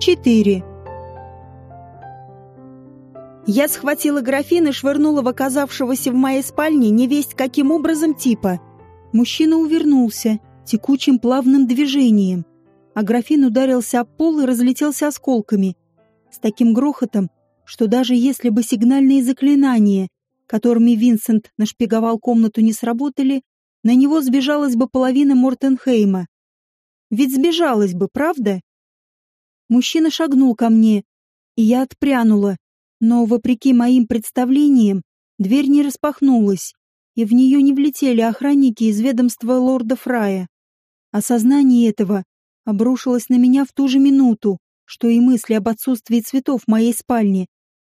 4. Я схватила графин и швырнула в оказавшегося в моей спальне невесть каким образом типа. Мужчина увернулся текучим плавным движением, а графин ударился об пол и разлетелся осколками. С таким грохотом, что даже если бы сигнальные заклинания, которыми Винсент нашпиговал комнату, не сработали, на него сбежалась бы половина Мортенхейма. Ведь сбежалась бы, правда? Мужчина шагнул ко мне, и я отпрянула, но, вопреки моим представлениям, дверь не распахнулась, и в нее не влетели охранники из ведомства лорда Фрая. Осознание этого обрушилось на меня в ту же минуту, что и мысли об отсутствии цветов в моей спальне.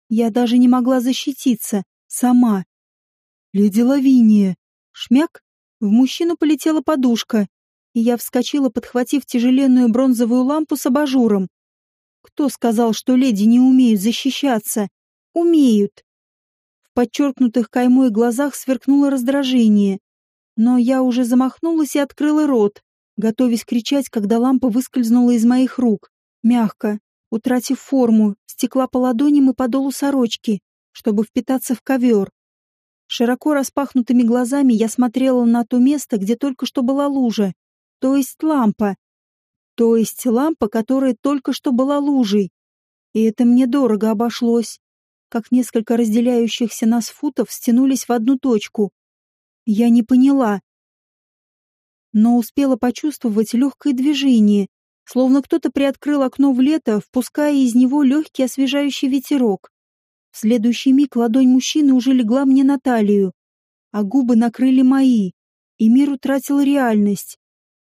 Я даже не могла защититься, сама. «Леди Лавиния!» Шмяк! В мужчину полетела подушка, и я вскочила, подхватив тяжеленную бронзовую лампу с абажуром. Кто сказал, что леди не умеют защищаться? Умеют. В подчеркнутых каймой глазах сверкнуло раздражение. Но я уже замахнулась и открыла рот, готовясь кричать, когда лампа выскользнула из моих рук. Мягко, утратив форму, стекла по ладоням и по долу сорочки, чтобы впитаться в ковер. Широко распахнутыми глазами я смотрела на то место, где только что была лужа, то есть лампа. То есть лампа, которая только что была лужей. И это мне дорого обошлось как несколько разделяющихся нас футов стянулись в одну точку. Я не поняла, но успела почувствовать легкое движение, словно кто-то приоткрыл окно в лето, впуская из него легкий освежающий ветерок. В следующий миг ладонь мужчины уже легла мне на талию, а губы накрыли мои, и мир утратил реальность.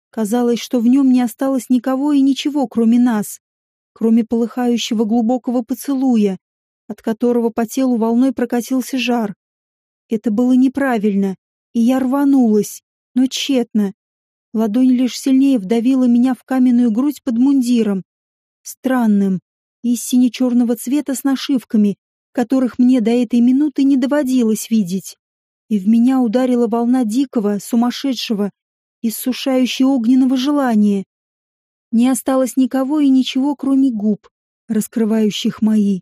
Казалось, что в нем не осталось никого и ничего, кроме нас, кроме полыхающего глубокого поцелуя, от которого по телу волной прокатился жар. Это было неправильно, и я рванулась, но тщетно. Ладонь лишь сильнее вдавила меня в каменную грудь под мундиром. Странным, из сине-черного цвета с нашивками, которых мне до этой минуты не доводилось видеть. И в меня ударила волна дикого, сумасшедшего, иссушающей огненного желания. Не осталось никого и ничего, кроме губ, раскрывающих мои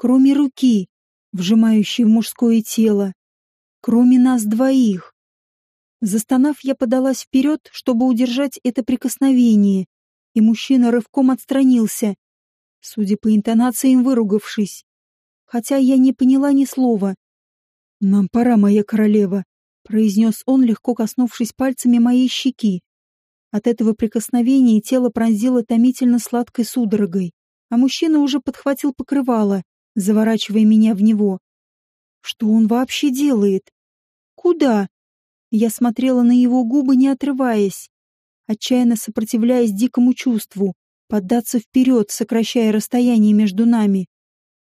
кроме руки, вжимающей в мужское тело, кроме нас двоих. Застонав, я подалась вперед, чтобы удержать это прикосновение, и мужчина рывком отстранился, судя по интонациям выругавшись. Хотя я не поняла ни слова. «Нам пора, моя королева», — произнес он, легко коснувшись пальцами моей щеки. От этого прикосновения тело пронзило томительно сладкой судорогой, а мужчина уже подхватил покрывало, заворачивая меня в него. Что он вообще делает? Куда? Я смотрела на его губы, не отрываясь, отчаянно сопротивляясь дикому чувству, поддаться вперед, сокращая расстояние между нами,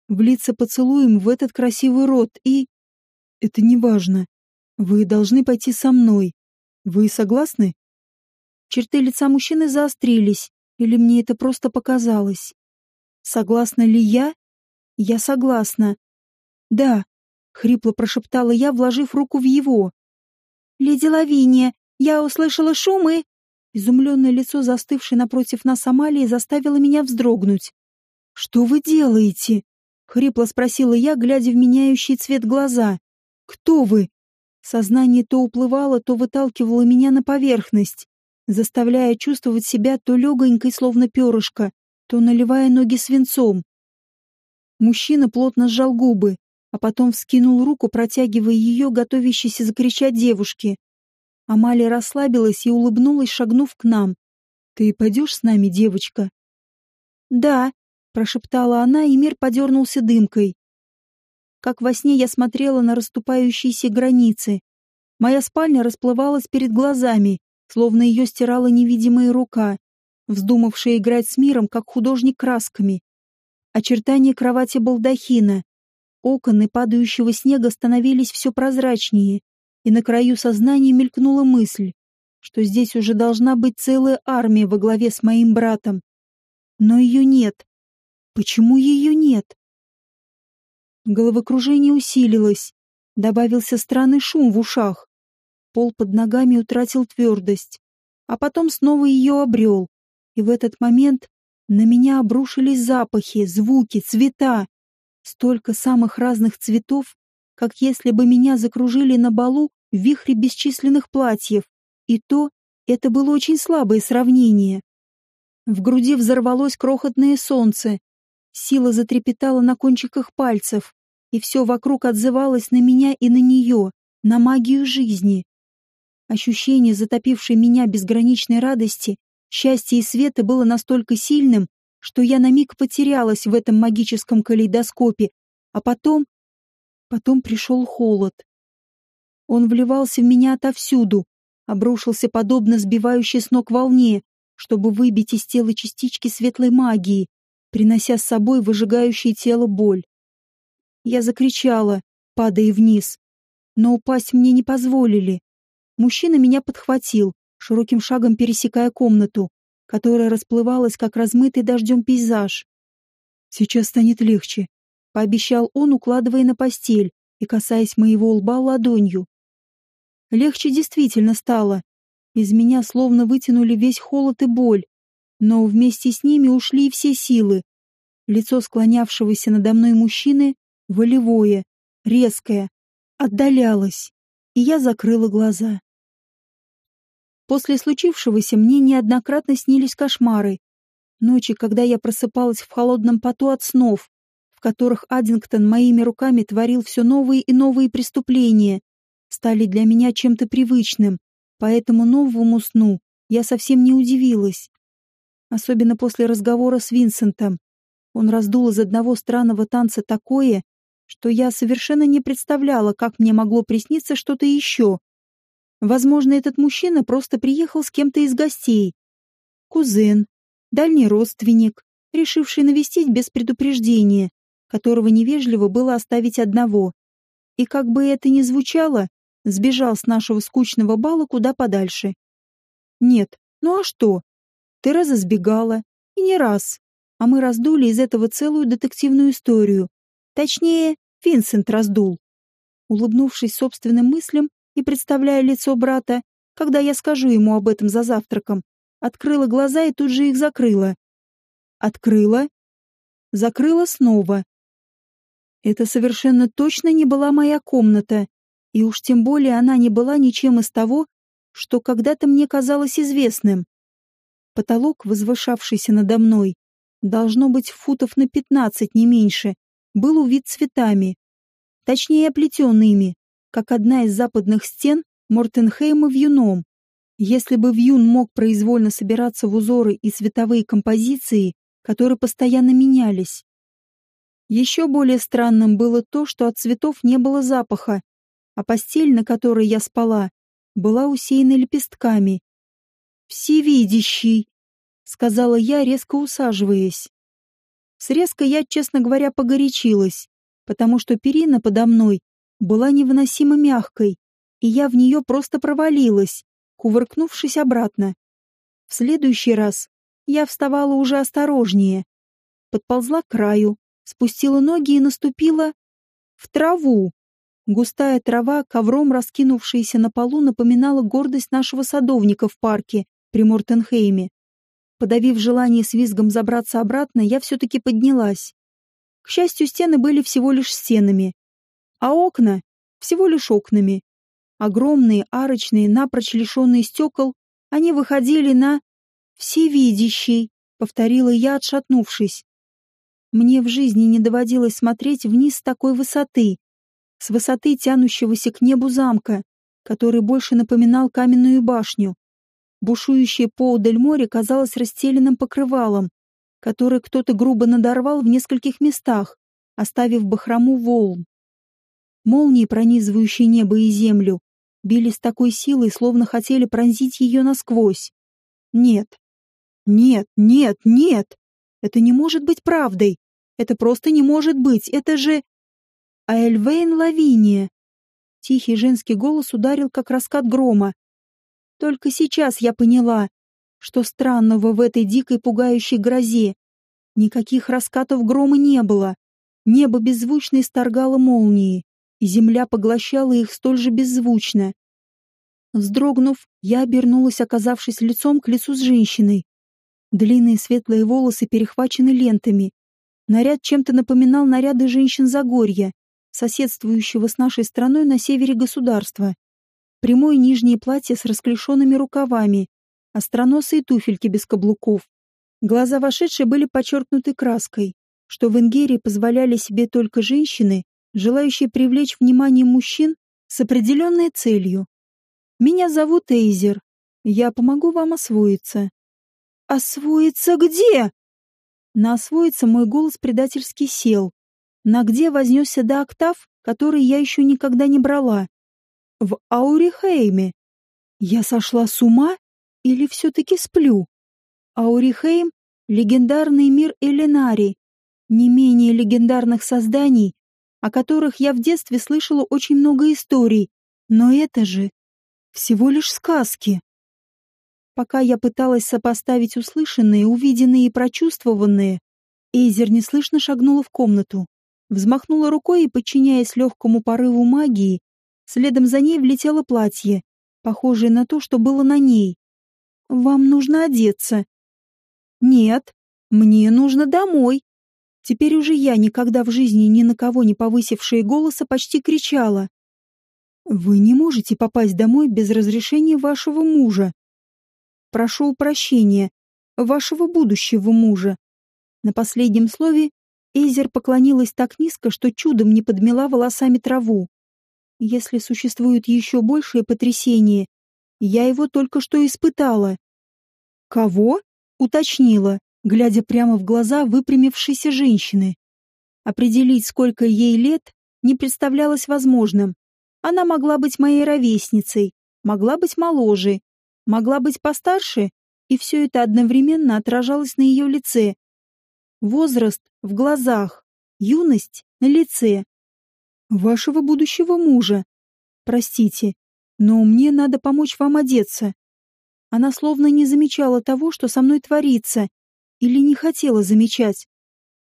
влиться поцелуем в этот красивый рот и... Это не важно. Вы должны пойти со мной. Вы согласны? Черты лица мужчины заострились, или мне это просто показалось? Согласна ли я «Я согласна». «Да», — хрипло прошептала я, вложив руку в его. «Леди Лавиния, я услышала шум и...» Изумленное лицо, застывшее напротив нас Амалии, заставило меня вздрогнуть. «Что вы делаете?» — хрипло спросила я, глядя в меняющий цвет глаза. «Кто вы?» Сознание то уплывало, то выталкивало меня на поверхность, заставляя чувствовать себя то легонькой, словно перышко, то наливая ноги свинцом. Мужчина плотно сжал губы, а потом вскинул руку, протягивая ее, готовящейся закричать девушке. Амалия расслабилась и улыбнулась, шагнув к нам. «Ты пойдешь с нами, девочка?» «Да», — прошептала она, и мир подернулся дымкой. Как во сне я смотрела на расступающиеся границы. Моя спальня расплывалась перед глазами, словно ее стирала невидимая рука, вздумавшая играть с миром, как художник красками очертания кровати балдахина. Окон и падающего снега становились все прозрачнее, и на краю сознания мелькнула мысль, что здесь уже должна быть целая армия во главе с моим братом. Но ее нет. Почему ее нет? Головокружение усилилось, добавился странный шум в ушах. Пол под ногами утратил твердость, а потом снова ее обрел, и в этот момент На меня обрушились запахи, звуки, цвета. Столько самых разных цветов, как если бы меня закружили на балу в вихре бесчисленных платьев. И то, это было очень слабое сравнение. В груди взорвалось крохотное солнце. Сила затрепетала на кончиках пальцев, и все вокруг отзывалось на меня и на нее, на магию жизни. Ощущение, затопившее меня безграничной радости, счастья и света было настолько сильным, что я на миг потерялась в этом магическом калейдоскопе, а потом... Потом пришел холод. Он вливался в меня отовсюду, обрушился подобно сбивающей с ног волне, чтобы выбить из тела частички светлой магии, принося с собой выжигающее тело боль. Я закричала, падая вниз, но упасть мне не позволили. Мужчина меня подхватил, широким шагом пересекая комнату, которая расплывалась, как размытый дождем пейзаж. «Сейчас станет легче», — пообещал он, укладывая на постель и касаясь моего лба ладонью. Легче действительно стало. Из меня словно вытянули весь холод и боль, но вместе с ними ушли и все силы. Лицо склонявшегося надо мной мужчины волевое, резкое, отдалялось, и я закрыла глаза. После случившегося мне неоднократно снились кошмары. Ночи, когда я просыпалась в холодном поту от снов, в которых Аддингтон моими руками творил все новые и новые преступления, стали для меня чем-то привычным, поэтому новому сну я совсем не удивилась. Особенно после разговора с Винсентом. Он раздул из одного странного танца такое, что я совершенно не представляла, как мне могло присниться что-то еще. Возможно, этот мужчина просто приехал с кем-то из гостей. Кузен, дальний родственник, решивший навестить без предупреждения, которого невежливо было оставить одного. И как бы это ни звучало, сбежал с нашего скучного бала куда подальше. Нет, ну а что? Ты раза сбегала, и не раз. А мы раздули из этого целую детективную историю. Точнее, Винсент раздул. Улыбнувшись собственным мыслям, и, представляя лицо брата, когда я скажу ему об этом за завтраком, открыла глаза и тут же их закрыла. Открыла. Закрыла снова. Это совершенно точно не была моя комната, и уж тем более она не была ничем из того, что когда-то мне казалось известным. Потолок, возвышавшийся надо мной, должно быть футов на пятнадцать, не меньше, был увит цветами, точнее оплетенными, как одна из западных стен Мортенхейма вьюном. Если бы вьюн мог произвольно собираться в узоры и цветовые композиции, которые постоянно менялись. Еще более странным было то, что от цветов не было запаха, а постель, на которой я спала, была усеяна лепестками. «Всевидящий!» — сказала я, резко усаживаясь. С резко я, честно говоря, погорячилась, потому что перина подо мной была невыносимо мягкой, и я в нее просто провалилась, кувыркнувшись обратно. В следующий раз я вставала уже осторожнее, подползла к краю, спустила ноги и наступила в траву. Густая трава, ковром раскинувшаяся на полу, напоминала гордость нашего садовника в парке при Мортенхейме. Подавив желание с визгом забраться обратно, я все-таки поднялась. К счастью, стены были всего лишь стенами, а окна всего лишь окнами. Огромные, арочные, напрочь лишенные стекол, они выходили на... «Всевидящий», — повторила я, отшатнувшись. Мне в жизни не доводилось смотреть вниз с такой высоты, с высоты тянущегося к небу замка, который больше напоминал каменную башню. Бушующее поодаль море казалось расстеленным покрывалом, который кто-то грубо надорвал в нескольких местах, оставив бахрому волн. Молнии, пронизывающие небо и землю, били с такой силой, словно хотели пронзить ее насквозь. Нет. Нет, нет, нет. Это не может быть правдой. Это просто не может быть. Это же... А Лавиния. Тихий женский голос ударил, как раскат грома. Только сейчас я поняла, что странного в этой дикой пугающей грозе. Никаких раскатов грома не было. Небо беззвучно исторгало молнии и земля поглощала их столь же беззвучно. Вздрогнув, я обернулась, оказавшись лицом к лицу с женщиной. Длинные светлые волосы перехвачены лентами. Наряд чем-то напоминал наряды женщин Загорья, соседствующего с нашей страной на севере государства. Прямое нижнее платье с расклешенными рукавами, остроносые туфельки без каблуков. Глаза вошедшей были подчеркнуты краской, что в Ингерии позволяли себе только женщины, желающие привлечь внимание мужчин с определенной целью. «Меня зовут Эйзер. Я помогу вам освоиться». «Освоиться где?» На освоиться мой голос предательски сел. На где вознесся до октав, который я еще никогда не брала. В Аурихейме. Я сошла с ума или все-таки сплю? Аурихейм — легендарный мир Элинари, не менее легендарных созданий, о которых я в детстве слышала очень много историй, но это же всего лишь сказки. Пока я пыталась сопоставить услышанные, увиденные и прочувствованные, Эйзер неслышно шагнула в комнату, взмахнула рукой и, подчиняясь легкому порыву магии, следом за ней влетело платье, похожее на то, что было на ней. «Вам нужно одеться». «Нет, мне нужно домой», Теперь уже я, никогда в жизни ни на кого не повысившая голоса, почти кричала. «Вы не можете попасть домой без разрешения вашего мужа. Прошу прощения, вашего будущего мужа». На последнем слове Эйзер поклонилась так низко, что чудом не подмела волосами траву. Если существует еще большее потрясение, я его только что испытала. «Кого?» — уточнила глядя прямо в глаза выпрямившейся женщины. Определить, сколько ей лет, не представлялось возможным. Она могла быть моей ровесницей, могла быть моложе, могла быть постарше, и все это одновременно отражалось на ее лице. Возраст в глазах, юность на лице. Вашего будущего мужа. Простите, но мне надо помочь вам одеться. Она словно не замечала того, что со мной творится, или не хотела замечать.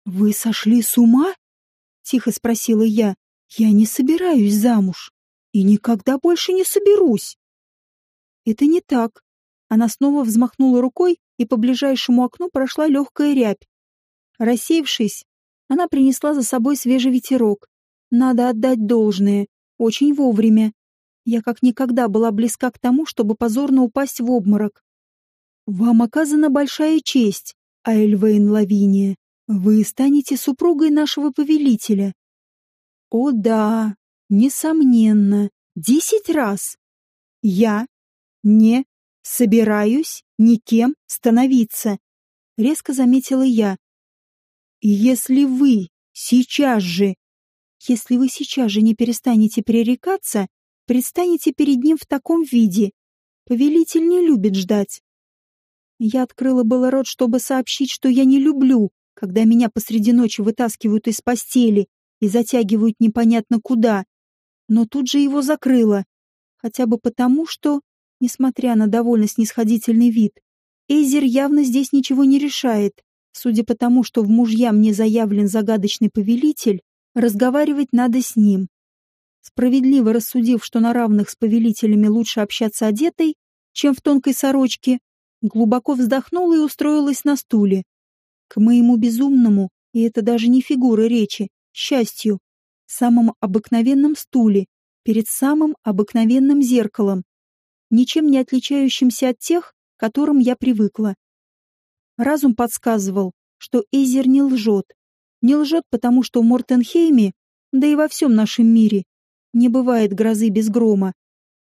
«Вы сошли с ума?» — тихо спросила я. «Я не собираюсь замуж и никогда больше не соберусь». «Это не так». Она снова взмахнула рукой, и по ближайшему окну прошла легкая рябь. Рассеявшись, она принесла за собой свежий ветерок. Надо отдать должное. Очень вовремя. Я как никогда была близка к тому, чтобы позорно упасть в обморок. «Вам оказана большая честь», Айльвейн Лавиния, вы станете супругой нашего повелителя. О да, несомненно, десять раз. Я не собираюсь никем становиться, резко заметила я. Если вы сейчас же, если вы сейчас же не перестанете пререкаться, предстанете перед ним в таком виде. Повелитель не любит ждать. Я открыла было рот, чтобы сообщить, что я не люблю, когда меня посреди ночи вытаскивают из постели и затягивают непонятно куда, но тут же его закрыла, хотя бы потому, что, несмотря на довольно снисходительный вид, Эйзер явно здесь ничего не решает. Судя по тому, что в мужья мне заявлен загадочный повелитель, разговаривать надо с ним. Справедливо рассудив, что на равных с повелителями лучше общаться одетой, чем в тонкой сорочке, глубоко вздохнула и устроилась на стуле. К моему безумному, и это даже не фигура речи, счастью, самом обыкновенном стуле, перед самым обыкновенным зеркалом, ничем не отличающимся от тех, к которым я привыкла. Разум подсказывал, что Эйзер не лжет. Не лжет, потому что в Мортенхейме, да и во всем нашем мире, не бывает грозы без грома.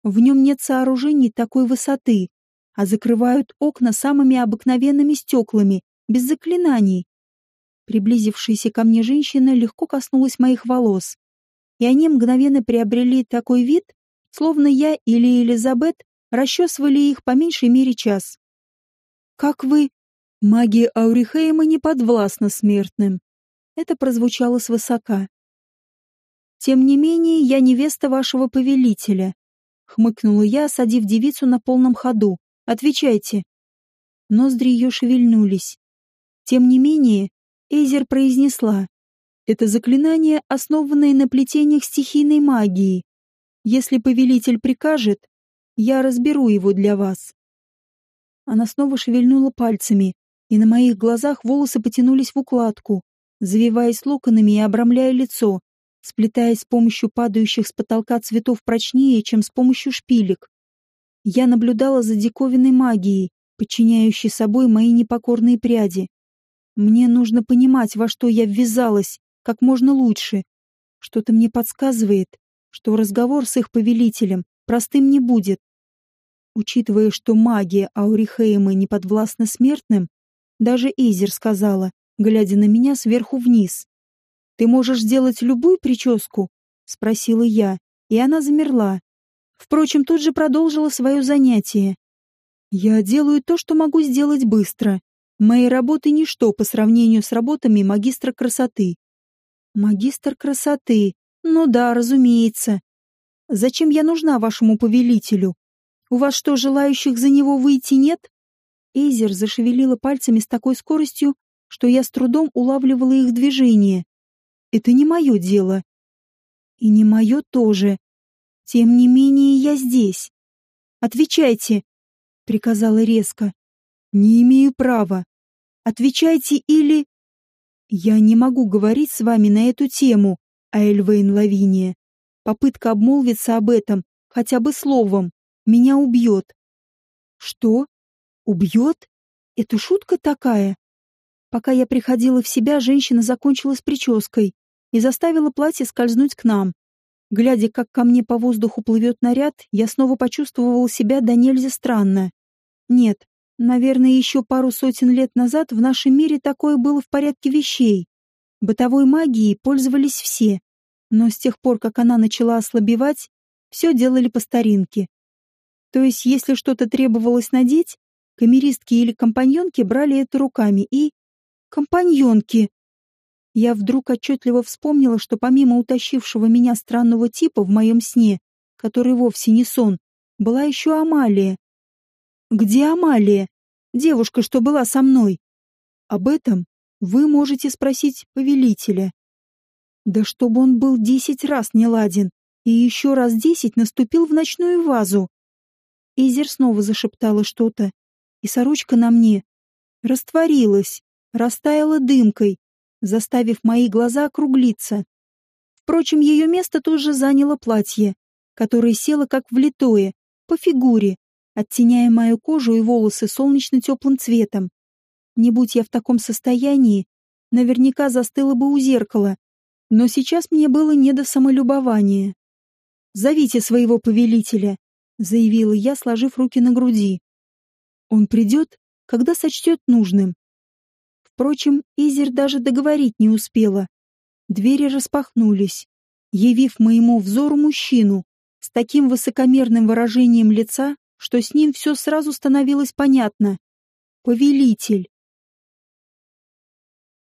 В нем нет сооружений такой высоты, а закрывают окна самыми обыкновенными стеклами, без заклинаний. Приблизившаяся ко мне женщина легко коснулась моих волос, и они мгновенно приобрели такой вид, словно я или Элизабет расчесывали их по меньшей мере час. «Как вы...» «Магия Аурихейма не подвластна смертным». Это прозвучало свысока. «Тем не менее, я невеста вашего повелителя», — хмыкнула я, осадив девицу на полном ходу. Отвечайте. Ноздри ее шевельнулись. Тем не менее, Эйзер произнесла. Это заклинание, основанное на плетениях стихийной магии. Если повелитель прикажет, я разберу его для вас. Она снова шевельнула пальцами, и на моих глазах волосы потянулись в укладку, завиваясь локонами и обрамляя лицо, сплетаясь с помощью падающих с потолка цветов прочнее, чем с помощью шпилек. Я наблюдала за диковинной магией, подчиняющей собой мои непокорные пряди. Мне нужно понимать, во что я ввязалась, как можно лучше. Что-то мне подсказывает, что разговор с их повелителем простым не будет. Учитывая, что магия Аурихейма не подвластна смертным, даже Изер сказала, глядя на меня сверху вниз. «Ты можешь сделать любую прическу?» — спросила я, и она замерла. Впрочем, тут же продолжила свое занятие. «Я делаю то, что могу сделать быстро. Мои работы — ничто по сравнению с работами магистра красоты». «Магистр красоты? Ну да, разумеется. Зачем я нужна вашему повелителю? У вас что, желающих за него выйти нет?» Эйзер зашевелила пальцами с такой скоростью, что я с трудом улавливала их движение. «Это не мое дело». «И не мое тоже. Тем не менее я здесь. Отвечайте!» — приказала резко. «Не имею права. Отвечайте или...» «Я не могу говорить с вами на эту тему, Аэльвейн Лавиния. Попытка обмолвиться об этом, хотя бы словом, меня убьет». «Что? Убьет? Это шутка такая?» Пока я приходила в себя, женщина закончила с прической и заставила платье скользнуть к нам. Глядя, как ко мне по воздуху плывет наряд, я снова почувствовала себя до нельзя странно. Нет, наверное, еще пару сотен лет назад в нашем мире такое было в порядке вещей. Бытовой магией пользовались все, но с тех пор, как она начала ослабевать, все делали по старинке. То есть, если что-то требовалось надеть, камеристки или компаньонки брали это руками и... Компаньонки! Я вдруг отчетливо вспомнила, что помимо утащившего меня странного типа в моем сне, который вовсе не сон, была еще Амалия. Где Амалия? Девушка, что была со мной. Об этом вы можете спросить повелителя. Да чтобы он был десять раз не ладен, и еще раз десять наступил в ночную вазу. Изер снова зашептала что-то, и сорочка на мне растворилась, растаяла дымкой, заставив мои глаза округлиться. Впрочем, ее место тоже заняло платье, которое село как влитое, по фигуре, оттеняя мою кожу и волосы солнечно-теплым цветом. Не будь я в таком состоянии, наверняка застыла бы у зеркала, но сейчас мне было не до самолюбования. «Зовите своего повелителя», — заявила я, сложив руки на груди. «Он придет, когда сочтет нужным. Впрочем, Изер даже договорить не успела. Двери распахнулись, явив моему взору мужчину с таким высокомерным выражением лица, что с ним все сразу становилось понятно. Повелитель.